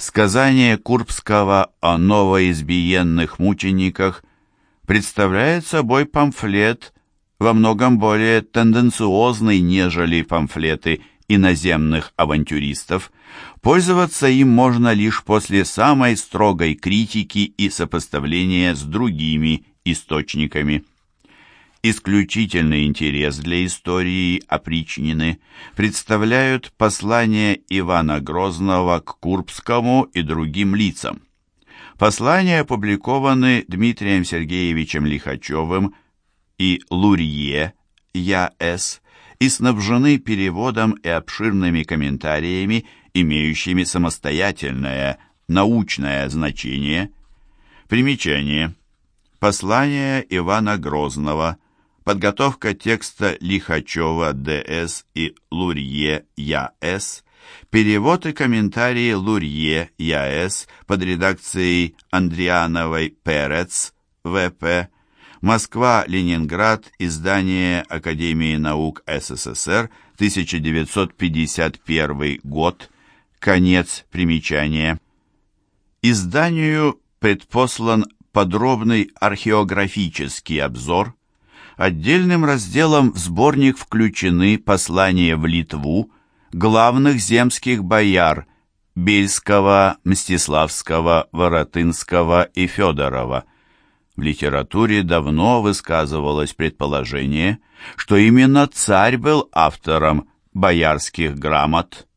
Сказание Курбского о новоизбиенных мучениках представляет собой памфлет во многом более тенденциозный, нежели памфлеты иноземных авантюристов. Пользоваться им можно лишь после самой строгой критики и сопоставления с другими источниками. Исключительный интерес для истории опричнины представляют послания Ивана Грозного к Курбскому и другим лицам. Послания опубликованы Дмитрием Сергеевичем Лихачевым и Лурье, Я.С., и снабжены переводом и обширными комментариями, имеющими самостоятельное научное значение. Примечание. Послание Ивана Грозного – подготовка текста Лихачева Д.С. и Лурье Я.С., перевод и комментарии Лурье Я.С. под редакцией Андриановой Перец В.П., Москва-Ленинград, издание Академии наук СССР, 1951 год, конец примечания. Изданию предпослан подробный археографический обзор Отдельным разделом в сборник включены послания в Литву главных земских бояр Бельского, Мстиславского, Воротынского и Федорова. В литературе давно высказывалось предположение, что именно царь был автором боярских грамот.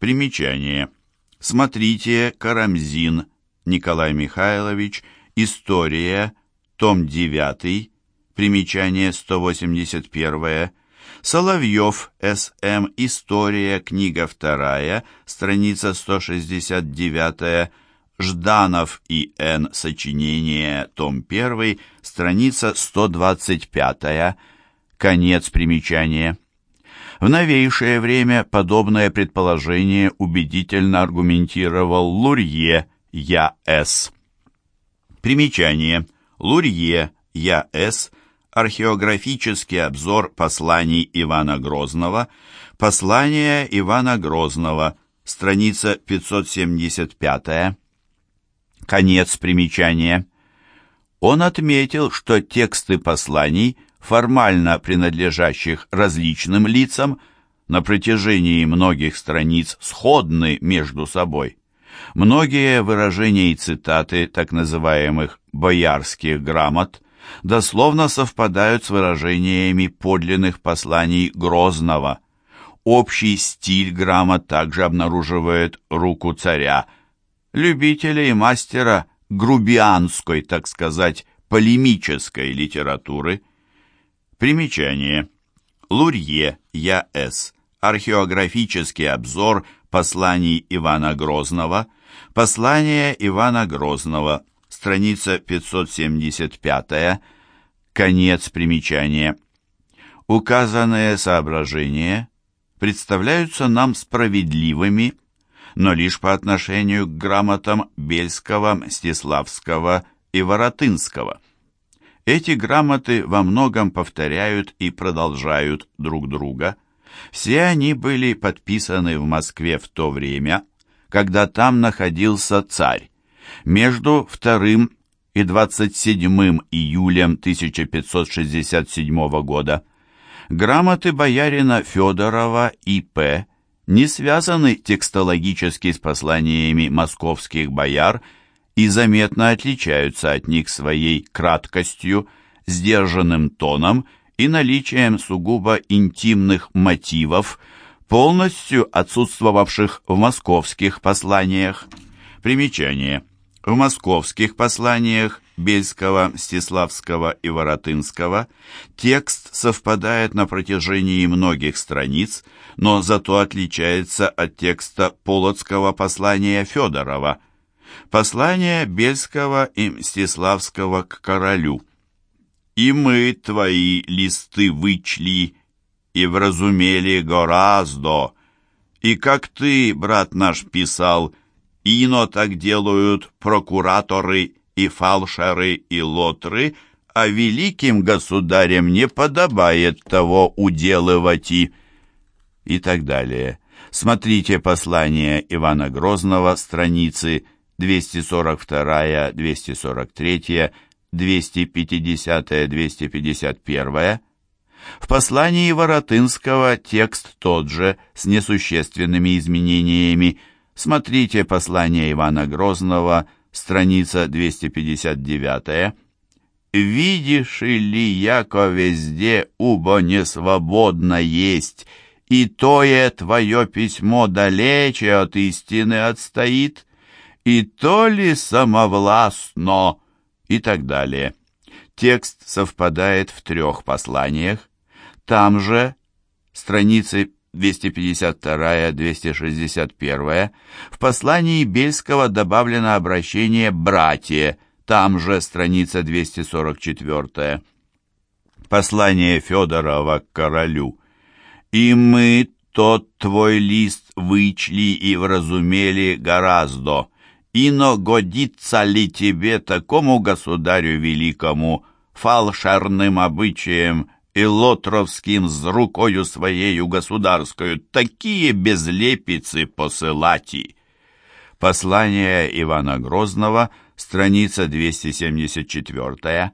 Примечание. Смотрите Карамзин Николай Михайлович, История, том 9, Примечание 181. Соловьев, С.М. История, книга 2, страница 169. Жданов И.Н. Сочинение, том 1, страница 125. Конец примечания. В новейшее время подобное предположение убедительно аргументировал Лурье Я.С. Примечание. Лурье Я.С археографический обзор посланий Ивана Грозного, послание Ивана Грозного, страница 575, конец примечания. Он отметил, что тексты посланий, формально принадлежащих различным лицам, на протяжении многих страниц сходны между собой. Многие выражения и цитаты так называемых «боярских грамот» дословно совпадают с выражениями подлинных посланий Грозного. Общий стиль грамот также обнаруживает руку царя, любителя и мастера грубианской, так сказать, полемической литературы. Примечание. Лурье, Я.С. Археографический обзор посланий Ивана Грозного. Послание Ивана Грозного страница 575, конец примечания. Указанные соображения представляются нам справедливыми, но лишь по отношению к грамотам Бельского, Мстиславского и Воротынского. Эти грамоты во многом повторяют и продолжают друг друга. Все они были подписаны в Москве в то время, когда там находился царь между 2 и 27 июлем 1567 года. Грамоты боярина Федорова И.П. не связаны текстологически с посланиями московских бояр и заметно отличаются от них своей краткостью, сдержанным тоном и наличием сугубо интимных мотивов, полностью отсутствовавших в московских посланиях. Примечание – в московских посланиях Бельского, Стеславского и Воротынского. Текст совпадает на протяжении многих страниц, но зато отличается от текста Полоцкого послания Федорова, послания Бельского и Мстиславского к королю. «И мы твои листы вычли и вразумели гораздо, и как ты, брат наш, писал, Ино так делают прокураторы и фалшеры и лотры, а великим государям не подобает того уделывать и... И так далее. Смотрите послание Ивана Грозного, страницы 242, 243, 250, 251. В послании Воротынского текст тот же, с несущественными изменениями. Смотрите послание Ивана Грозного, страница 259. «Видишь ли, яко везде, убо не свободно есть, и тое твое письмо далече от истины отстоит, и то ли самовластно» и так далее. Текст совпадает в трех посланиях. Там же, страницы 252-261, в послании Бельского добавлено обращение «братья», там же страница 244. Послание Федорова к королю. «И мы тот твой лист вычли и вразумели гораздо, Ино годится ли тебе такому государю великому, фалшарным обычаем и лотровским с рукою своею государскую такие безлепицы посылати?» Послание Ивана Грозного, страница 274.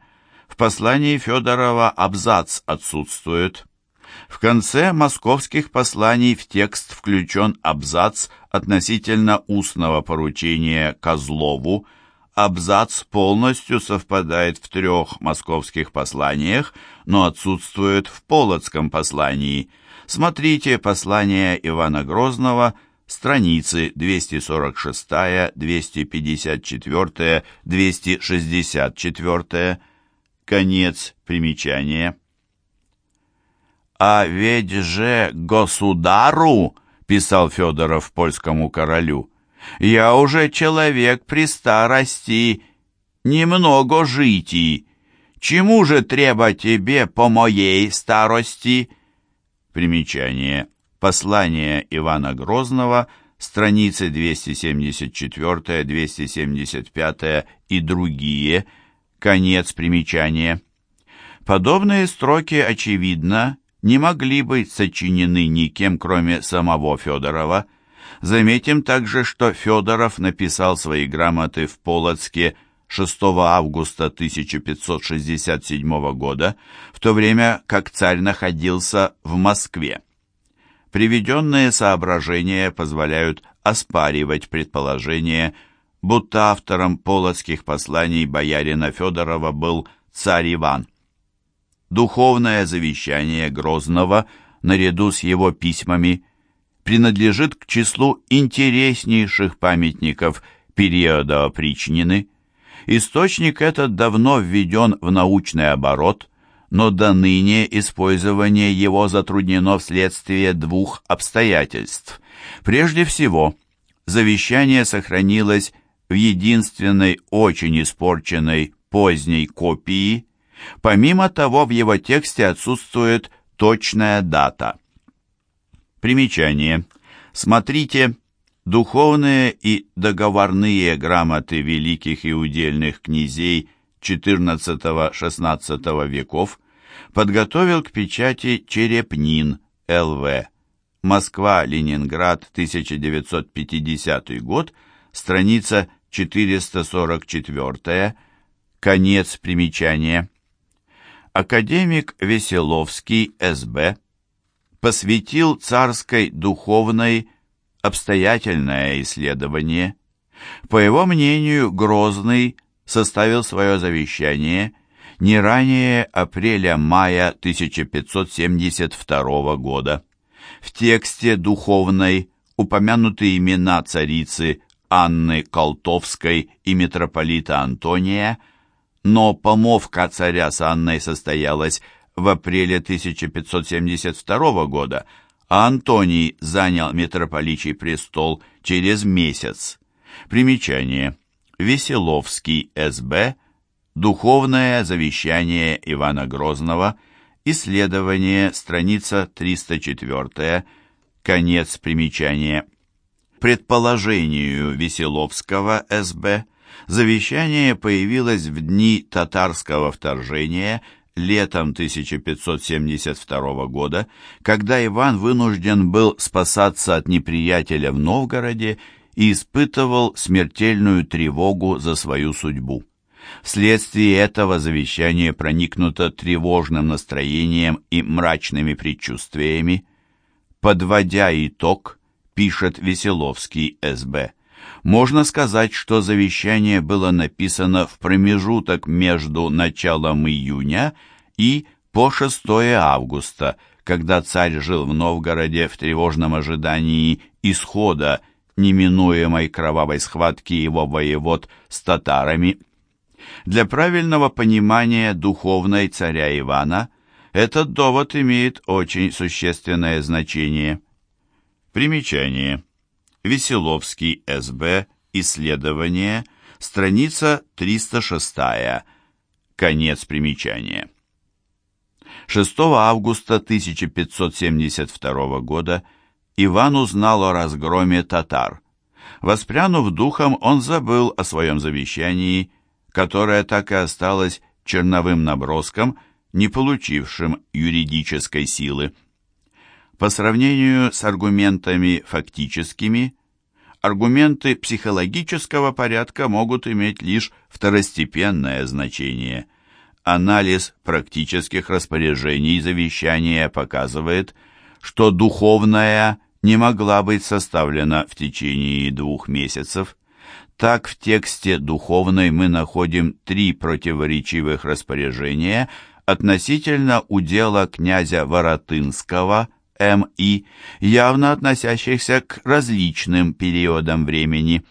В послании Федорова абзац отсутствует. В конце московских посланий в текст включен абзац относительно устного поручения Козлову. Абзац полностью совпадает в трех московских посланиях, но отсутствует в Полоцком послании. Смотрите послание Ивана Грозного, страницы 246, 254, 264. Конец примечания. «А ведь же государу!» — писал Федоров польскому королю. «Я уже человек при старости, немного житий. Чему же треба тебе по моей старости?» Примечание. Послание Ивана Грозного, страницы 274, 275 и другие. Конец примечания. Подобные строки, очевидно, не могли быть сочинены никем, кроме самого Федорова. Заметим также, что Федоров написал свои грамоты в Полоцке 6 августа 1567 года, в то время как царь находился в Москве. Приведенные соображения позволяют оспаривать предположение, будто автором полоцких посланий боярина Федорова был царь Иван. Духовное завещание Грозного, наряду с его письмами, принадлежит к числу интереснейших памятников периода опричнины. Источник этот давно введен в научный оборот, но до ныне использование его затруднено вследствие двух обстоятельств. Прежде всего, завещание сохранилось в единственной очень испорченной поздней копии Помимо того, в его тексте отсутствует точная дата. Примечание. Смотрите «Духовные и договорные грамоты великих и удельных князей XIV-XVI веков» подготовил к печати Черепнин, Л.В. Москва-Ленинград, 1950 год, страница 444, конец примечания академик Веселовский, СБ, посвятил царской духовной обстоятельное исследование. По его мнению, Грозный составил свое завещание не ранее апреля-мая 1572 года. В тексте духовной упомянуты имена царицы Анны Колтовской и митрополита Антония – но помовка царя с Анной состоялась в апреле 1572 года, а Антоний занял митрополичий престол через месяц. Примечание. Веселовский, СБ, Духовное завещание Ивана Грозного, исследование, страница 304, конец примечания. Предположению Веселовского, СБ, Завещание появилось в дни татарского вторжения летом 1572 года, когда Иван вынужден был спасаться от неприятеля в Новгороде и испытывал смертельную тревогу за свою судьбу. Вследствие этого завещание проникнуто тревожным настроением и мрачными предчувствиями. Подводя итог, пишет Веселовский СБ, можно сказать, что завещание было написано в промежуток между началом июня и по 6 августа, когда царь жил в Новгороде в тревожном ожидании исхода неминуемой кровавой схватки его воевод с татарами. Для правильного понимания духовной царя Ивана этот довод имеет очень существенное значение. Примечание. Веселовский, СБ, исследование, страница 306, конец примечания. 6 августа 1572 года Иван узнал о разгроме татар. Воспрянув духом, он забыл о своем завещании, которое так и осталось черновым наброском, не получившим юридической силы. По сравнению с аргументами фактическими, аргументы психологического порядка могут иметь лишь второстепенное значение. Анализ практических распоряжений завещания показывает, что духовная не могла быть составлена в течение двух месяцев. Так в тексте духовной мы находим три противоречивых распоряжения относительно удела князя Воротынского – М.И., явно относящихся к различным периодам времени.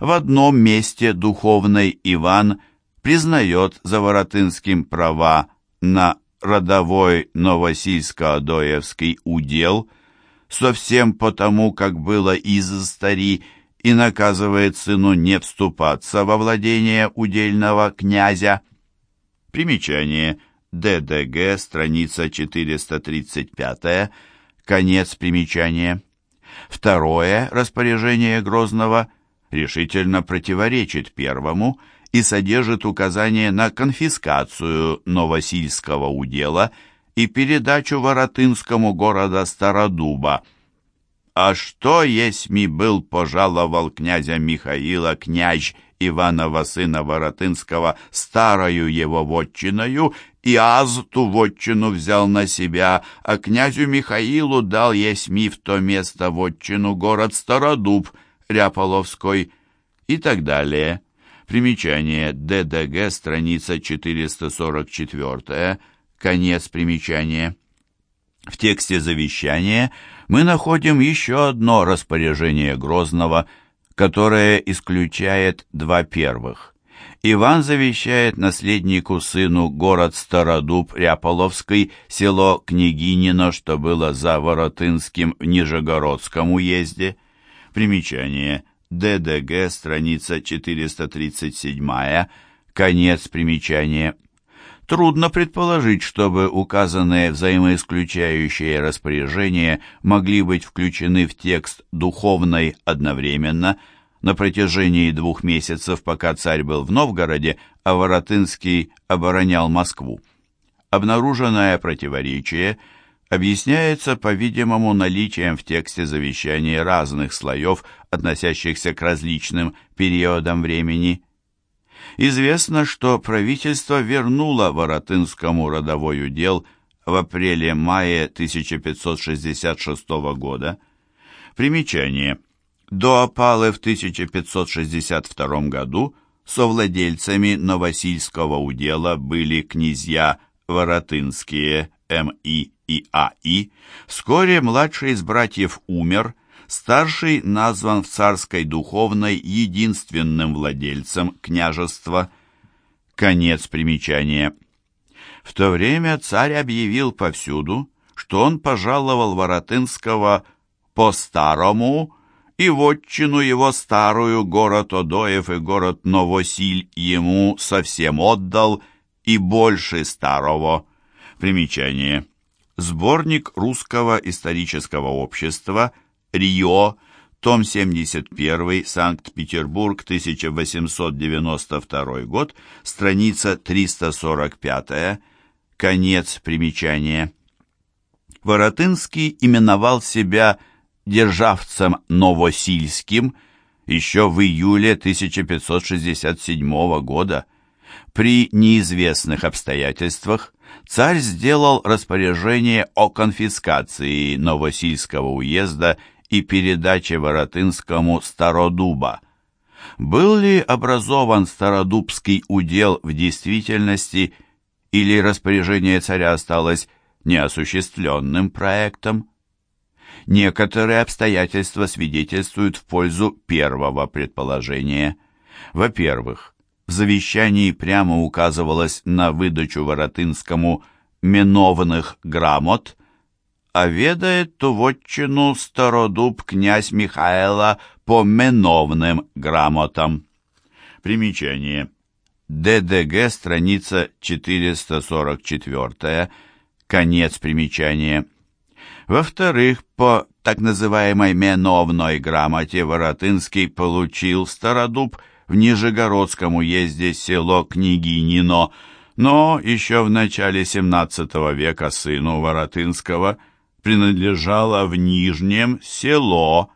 В одном месте духовный Иван признает за Воротынским права на родовой Новосильско-Адоевский удел, совсем потому, как было из стари, и наказывает сыну не вступаться во владение удельного князя. Примечание – ДДГ, страница 435, конец примечания. Второе распоряжение Грозного решительно противоречит первому и содержит указание на конфискацию Новосильского удела и передачу Воротынскому города Стародуба. «А что, есть ми был пожаловал князя Михаила князь Иванова сына Воротынского старою его вотчиною и аз ту вотчину взял на себя, а князю Михаилу дал есми в то место вотчину город Стародуб, Ряполовской и так далее. Примечание ДДГ, страница 444, конец примечания. В тексте завещания мы находим еще одно распоряжение Грозного, которое исключает два первых. Иван завещает наследнику сыну город Стародуб Ряполовский, село Княгинино, что было за Воротынским в Нижегородском уезде. Примечание. ДДГ, страница 437, конец примечания. Трудно предположить, чтобы указанные взаимоисключающие распоряжения могли быть включены в текст духовной одновременно – на протяжении двух месяцев, пока царь был в Новгороде, а Воротынский оборонял Москву. Обнаруженное противоречие объясняется, по-видимому, наличием в тексте завещания разных слоев, относящихся к различным периодам времени. Известно, что правительство вернуло Воротынскому родовой удел в апреле-мае 1566 года. Примечание – до опалы в 1562 году совладельцами Новосильского удела были князья Воротынские М.И. и А.И. Вскоре младший из братьев умер, старший назван в царской духовной единственным владельцем княжества. Конец примечания. В то время царь объявил повсюду, что он пожаловал Воротынского по-старому, и вотчину его старую город Одоев и город Новосиль ему совсем отдал, и больше старого. Примечание. Сборник русского исторического общества «Рио», том 71, Санкт-Петербург, 1892 год, страница 345, Конец примечания. Воротынский именовал себя державцем Новосильским еще в июле 1567 года. При неизвестных обстоятельствах царь сделал распоряжение о конфискации Новосильского уезда и передаче Воротынскому Стародуба. Был ли образован Стародубский удел в действительности или распоряжение царя осталось неосуществленным проектом? Некоторые обстоятельства свидетельствуют в пользу первого предположения. Во-первых, в завещании прямо указывалось на выдачу Воротынскому меновных грамот, а ведает ту вотчину стародуб князь Михаила по меновным грамотам. Примечание. ДДГ, страница 444, конец примечания. Во-вторых, по так называемой Меновной грамоте Воротынский получил Стародуб в Нижегородском уезде село Княгинино, но еще в начале XVII века сыну Воротынского принадлежало в Нижнем село,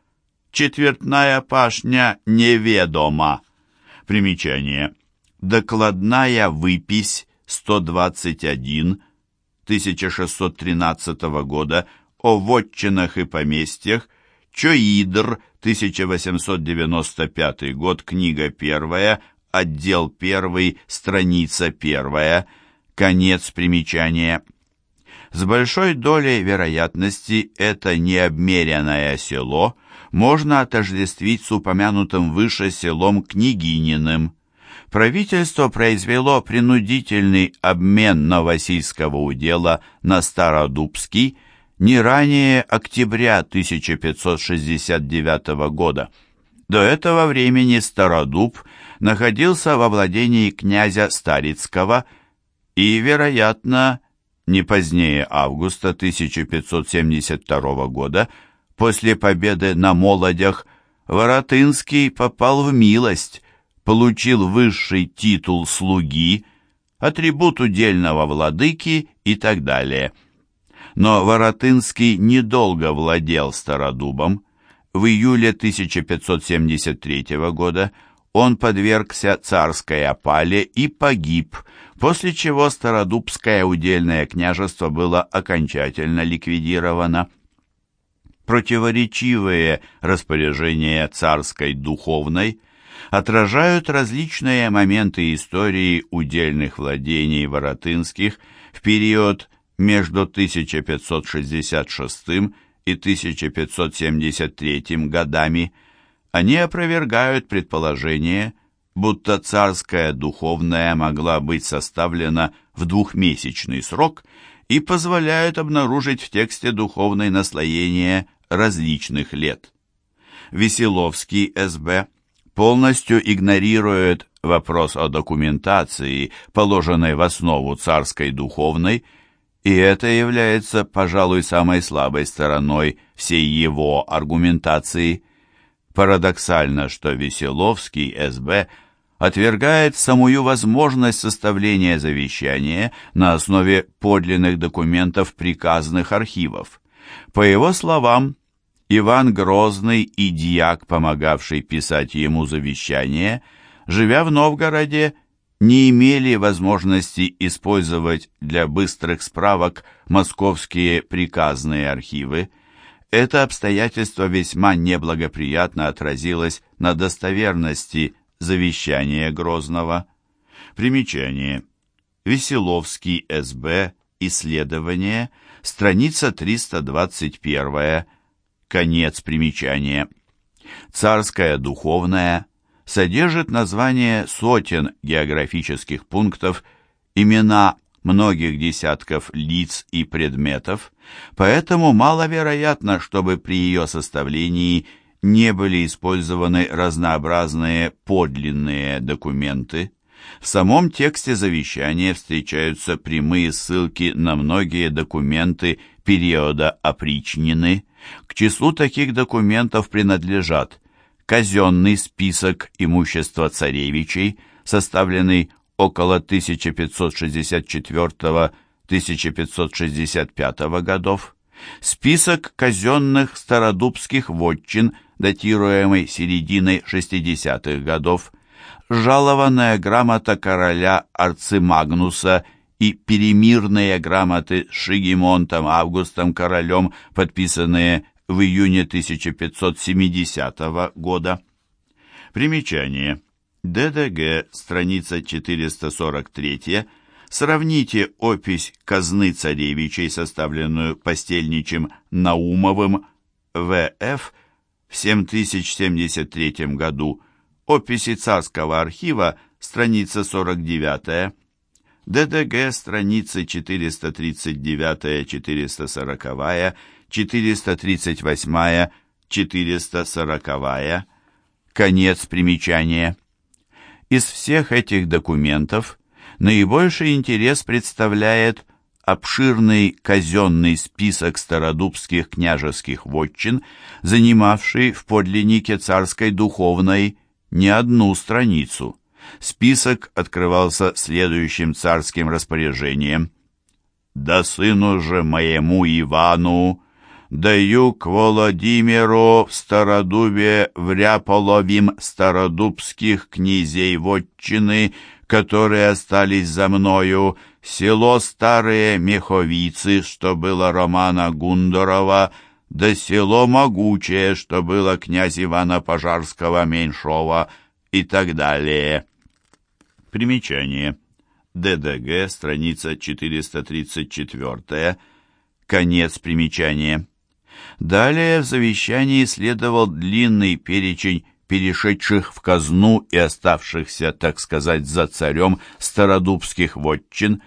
четвертная пашня неведома. Примечание. Докладная выпись 121 1613 года о вотчинах и поместьях, Чоидр, 1895 год, книга первая, отдел первый, страница первая, конец примечания. С большой долей вероятности это необмеренное село можно отождествить с упомянутым выше селом Княгининым. Правительство произвело принудительный обмен Новосильского удела на Стародубский не ранее октября 1569 года. До этого времени Стародуб находился во владении князя Старицкого и, вероятно, не позднее августа 1572 года, после победы на Молодях, Воротынский попал в милость, получил высший титул слуги, атрибут удельного владыки и так далее – но Воротынский недолго владел Стародубом. В июле 1573 года он подвергся царской опале и погиб, после чего Стародубское удельное княжество было окончательно ликвидировано. Противоречивые распоряжения царской духовной отражают различные моменты истории удельных владений воротынских в период между 1566 и 1573 годами, они опровергают предположение, будто царская духовная могла быть составлена в двухмесячный срок и позволяют обнаружить в тексте духовное наслоение различных лет. Веселовский СБ полностью игнорирует вопрос о документации, положенной в основу царской духовной, и это является, пожалуй, самой слабой стороной всей его аргументации. Парадоксально, что Веселовский СБ отвергает самую возможность составления завещания на основе подлинных документов приказных архивов. По его словам, Иван Грозный и дьяк, помогавший писать ему завещание, живя в Новгороде, не имели возможности использовать для быстрых справок московские приказные архивы. Это обстоятельство весьма неблагоприятно отразилось на достоверности завещания Грозного. Примечание. Веселовский СБ. Исследование. Страница 321. Конец примечания. Царская духовная содержит название сотен географических пунктов, имена многих десятков лиц и предметов, поэтому маловероятно, чтобы при ее составлении не были использованы разнообразные подлинные документы. В самом тексте завещания встречаются прямые ссылки на многие документы периода опричнины. К числу таких документов принадлежат казенный список имущества царевичей, составленный около 1565 годов, список казенных стародубских вотчин, датируемый серединой 60-х годов, жалованная грамота короля Арцимагнуса и перемирные грамоты с Шигемонтом Августом королем, подписанные в июне 1570 года. Примечание. ДДГ, страница 443 Сравните опись казны царевичей, составленную постельничем Наумовым В.Ф. в 7073 году, описи царского архива, страница 49 ДДГ, страницы 439-440, 438, 440, конец примечания. Из всех этих документов наибольший интерес представляет обширный казенный список стародубских княжеских вотчин, занимавший в подлиннике царской духовной не одну страницу. Список открывался следующим царским распоряжением. «Да сыну же моему Ивану даю к Владимиру в Стародубе вряполовим стародубских князей вотчины, которые остались за мною, село Старые Меховицы, что было Романа Гундорова, да село Могучее, что было князь Ивана Пожарского Меньшова и так далее. Примечание. ДДГ, страница 434, конец примечания. Далее в завещании следовал длинный перечень перешедших в казну и оставшихся, так сказать, за царем стародубских вотчин.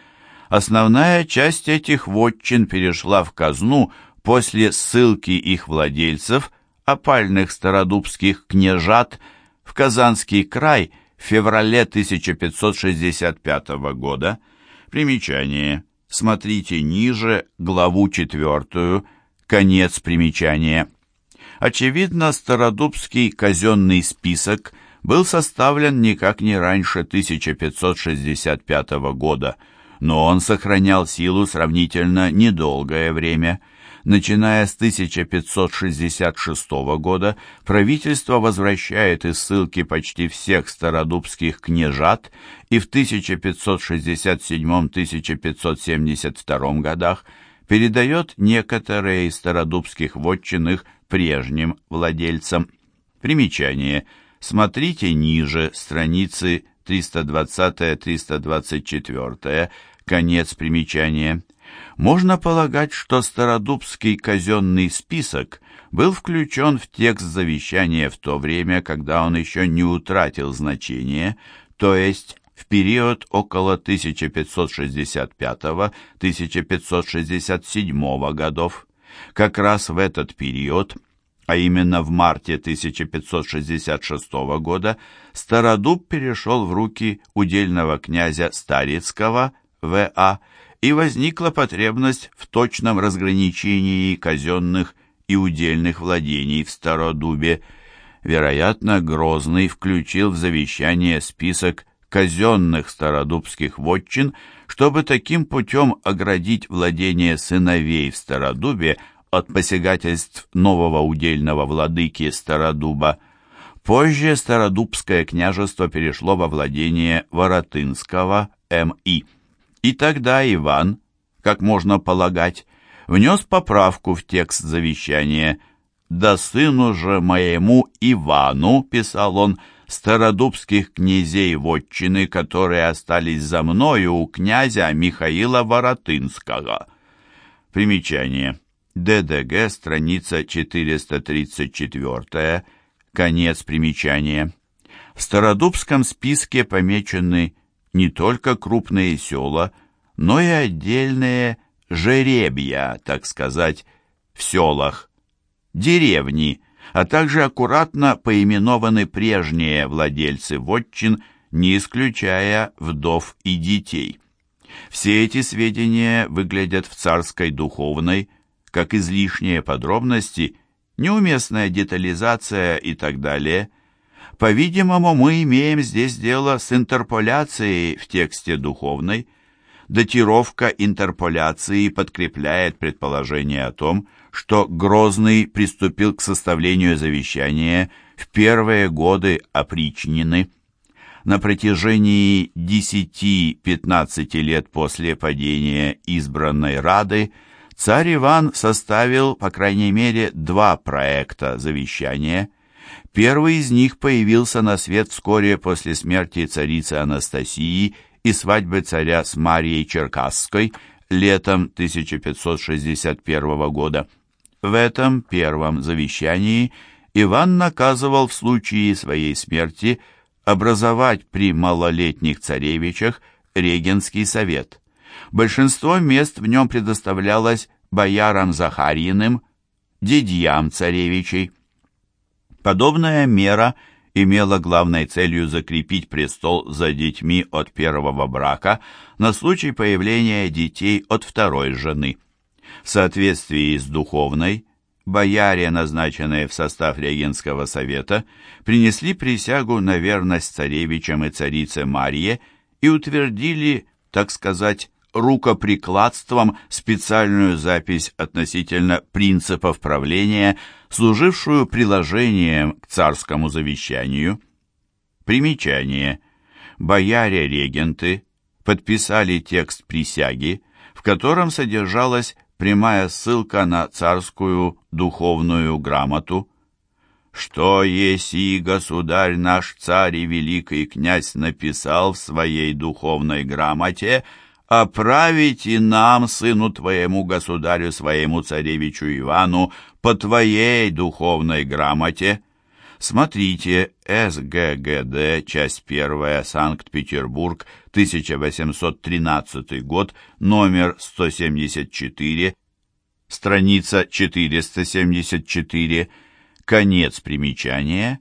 Основная часть этих вотчин перешла в казну после ссылки их владельцев, опальных стародубских княжат, в Казанский край в феврале 1565 года. Примечание. Смотрите ниже главу четвертую, конец примечания. Очевидно, Стародубский казенный список был составлен никак не раньше 1565 года, но он сохранял силу сравнительно недолгое время. Начиная с 1566 года правительство возвращает из ссылки почти всех стародубских княжат и в 1577-1572 годах передает некоторые из стародубских вотчин их прежним владельцам. Примечание. Смотрите ниже страницы 320-324, конец примечания. Можно полагать, что Стародубский казенный список был включен в текст завещания в то время, когда он еще не утратил значения, то есть в период около 1565-1567 годов. Как раз в этот период, а именно в марте 1566 года, Стародуб перешел в руки удельного князя Старицкого В.А., и возникла потребность в точном разграничении казенных и удельных владений в Стародубе. Вероятно, Грозный включил в завещание список казенных стародубских вотчин, чтобы таким путем оградить владение сыновей в Стародубе от посягательств нового удельного владыки Стародуба. Позже Стародубское княжество перешло во владение Воротынского М.И. И тогда Иван, как можно полагать, внес поправку в текст завещания. «Да сыну же моему Ивану», — писал он, — «стародубских князей вотчины, которые остались за мною у князя Михаила Воротынского». Примечание. ДДГ, страница 434, конец примечания. В Стародубском списке помечены не только крупные села, но и отдельные жеребья, так сказать, в селах, деревни, а также аккуратно поименованы прежние владельцы вотчин, не исключая вдов и детей. Все эти сведения выглядят в царской духовной, как излишние подробности, неуместная детализация и так далее – по-видимому, мы имеем здесь дело с интерполяцией в тексте духовной. Датировка интерполяции подкрепляет предположение о том, что Грозный приступил к составлению завещания в первые годы опричнины. На протяжении 10-15 лет после падения избранной Рады царь Иван составил, по крайней мере, два проекта завещания. Первый из них появился на свет вскоре после смерти царицы Анастасии и свадьбы царя с Марией Черкасской летом 1561 года. В этом первом завещании Иван наказывал в случае своей смерти образовать при малолетних царевичах регенский совет. Большинство мест в нем предоставлялось боярам Захарьиным, дядьям царевичей. Подобная мера имела главной целью закрепить престол за детьми от первого брака на случай появления детей от второй жены. В соответствии с духовной, бояре, назначенные в состав регенского совета, принесли присягу на верность царевичам и царице Марье и утвердили, так сказать, рукоприкладством специальную запись относительно принципов правления, служившую приложением к царскому завещанию. Примечание. Бояре-регенты подписали текст присяги, в котором содержалась прямая ссылка на царскую духовную грамоту. «Что еси, государь наш царь и великий князь написал в своей духовной грамоте, — оправить и нам, сыну твоему, государю своему, царевичу Ивану, по твоей духовной грамоте. Смотрите, СГГД, часть первая, Санкт-Петербург, 1813 год, номер 174, страница 474, конец примечания,